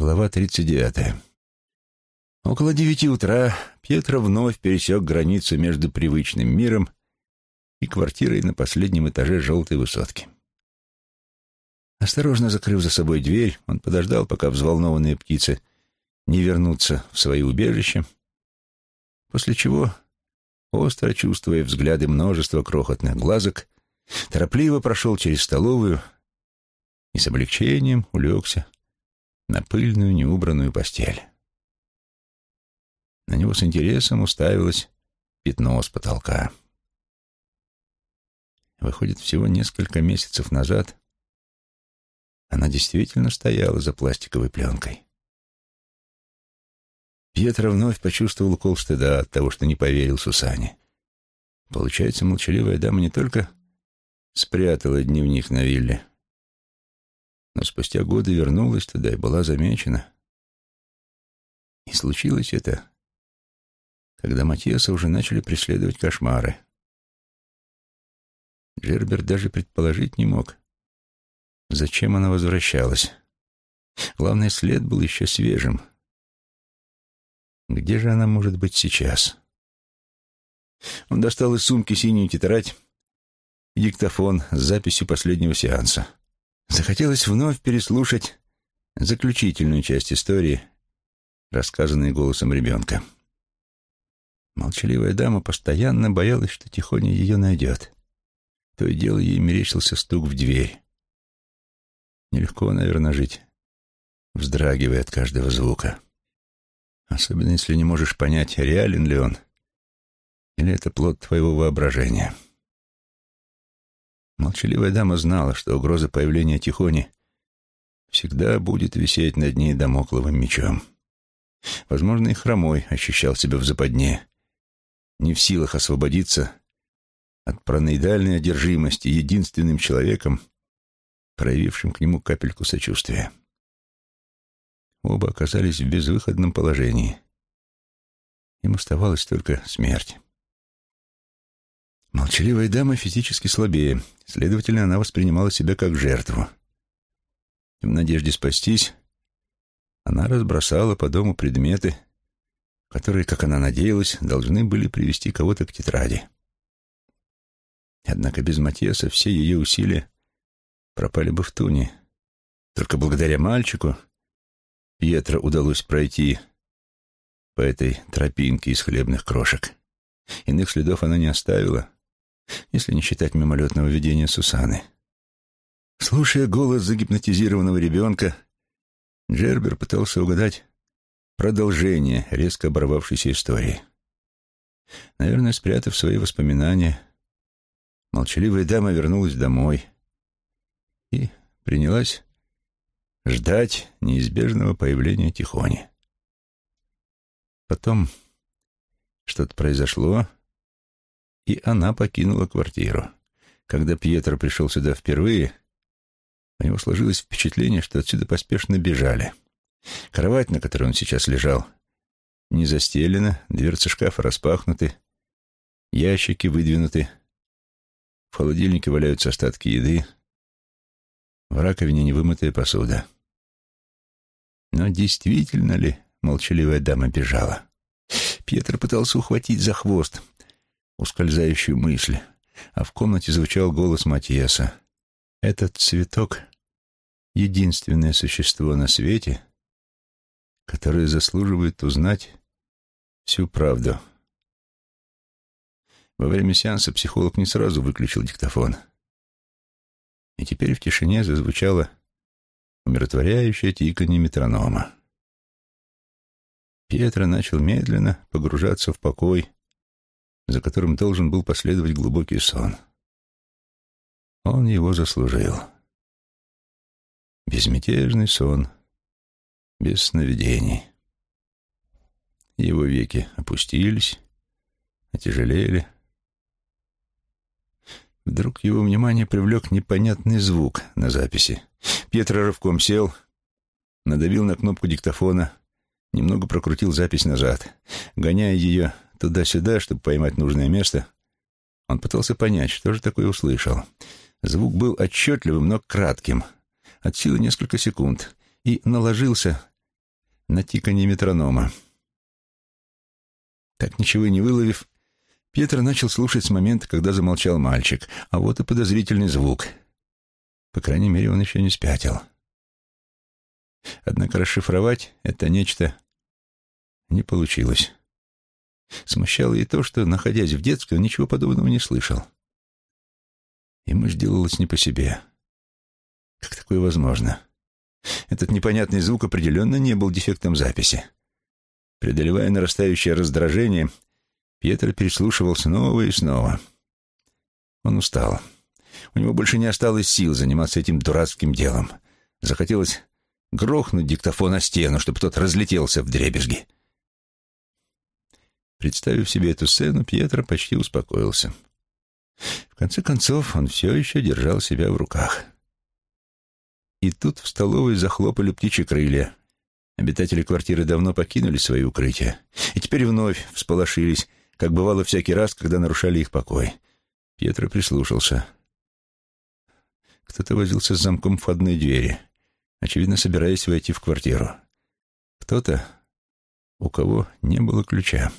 Глава 39. Около девяти утра Пьетро вновь пересек границу между привычным миром и квартирой на последнем этаже желтой высотки. Осторожно закрыв за собой дверь, он подождал, пока взволнованные птицы не вернутся в свои убежища, после чего, остро чувствуя взгляды множества крохотных глазок, торопливо прошел через столовую и с облегчением улегся на пыльную неубранную постель. На него с интересом уставилось пятно с потолка. Выходит, всего несколько месяцев назад она действительно стояла за пластиковой пленкой. Пьетро вновь почувствовал укол стыда от того, что не поверил Сусане. Получается, молчаливая дама не только спрятала дневник на вилле, но спустя годы вернулась туда и была замечена. И случилось это, когда Матиаса уже начали преследовать кошмары. Джербер даже предположить не мог, зачем она возвращалась. Главный след был еще свежим. Где же она может быть сейчас? Он достал из сумки синюю тетрадь и диктофон с записью последнего сеанса. Захотелось вновь переслушать заключительную часть истории, рассказанной голосом ребенка. Молчаливая дама постоянно боялась, что Тихоня ее найдет. То и дело ей мерещился стук в дверь. Нелегко, наверное, жить, вздрагивая от каждого звука. Особенно, если не можешь понять, реален ли он, или это плод твоего воображения. Молчаливая дама знала, что угроза появления Тихони всегда будет висеть над ней домокловым мечом. Возможно, и хромой ощущал себя в западне, не в силах освободиться от параноидальной одержимости единственным человеком, проявившим к нему капельку сочувствия. Оба оказались в безвыходном положении. Им оставалась только смерть. Молчаливая дама физически слабее, следовательно, она воспринимала себя как жертву. В надежде спастись, она разбросала по дому предметы, которые, как она надеялась, должны были привести кого-то к тетради. Однако без Матьеса все ее усилия пропали бы в туне. Только благодаря мальчику Пьетро удалось пройти по этой тропинке из хлебных крошек. Иных следов она не оставила, если не считать мимолетного видения Сусаны. Слушая голос загипнотизированного ребенка, Джербер пытался угадать продолжение резко оборвавшейся истории. Наверное, спрятав свои воспоминания, молчаливая дама вернулась домой и принялась ждать неизбежного появления Тихони. Потом что-то произошло, и она покинула квартиру. Когда Пьетро пришел сюда впервые, у него сложилось впечатление, что отсюда поспешно бежали. Кровать, на которой он сейчас лежал, не застелена, дверцы шкафа распахнуты, ящики выдвинуты, в холодильнике валяются остатки еды, в раковине невымытая посуда. Но действительно ли молчаливая дама бежала? Пьетро пытался ухватить за хвост ускользающую мысль, а в комнате звучал голос Матьеса. «Этот цветок — единственное существо на свете, которое заслуживает узнать всю правду». Во время сеанса психолог не сразу выключил диктофон. И теперь в тишине зазвучало умиротворяющее тиканье метронома. Пьетро начал медленно погружаться в покой, за которым должен был последовать глубокий сон. Он его заслужил. Безмятежный сон, без сновидений. Его веки опустились, отяжелели. Вдруг его внимание привлек непонятный звук на записи. Пьетро рывком сел, надавил на кнопку диктофона, немного прокрутил запись назад. Гоняя ее туда-сюда, чтобы поймать нужное место, он пытался понять, что же такое услышал. Звук был отчетливым, но кратким, от силы несколько секунд, и наложился на тиканье метронома. Так ничего и не выловив, Пьетро начал слушать с момента, когда замолчал мальчик, а вот и подозрительный звук. По крайней мере, он еще не спятил. Однако расшифровать это нечто не получилось. Смущало и то, что, находясь в детской, он ничего подобного не слышал. Ему сделалось не по себе. Как такое возможно? Этот непонятный звук определенно не был дефектом записи. Преодолевая нарастающее раздражение, Пьетро переслушивал снова и снова. Он устал. У него больше не осталось сил заниматься этим дурацким делом. Захотелось грохнуть диктофон о стену, чтобы тот разлетелся в дребезги. Представив себе эту сцену, Пьетро почти успокоился. В конце концов, он все еще держал себя в руках. И тут в столовой захлопали птичьи крылья. Обитатели квартиры давно покинули свои укрытия и теперь вновь всполошились, как бывало всякий раз, когда нарушали их покой. Пьетро прислушался. Кто-то возился с замком входной двери, очевидно, собираясь войти в квартиру. Кто-то, у кого не было ключа.